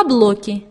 облоки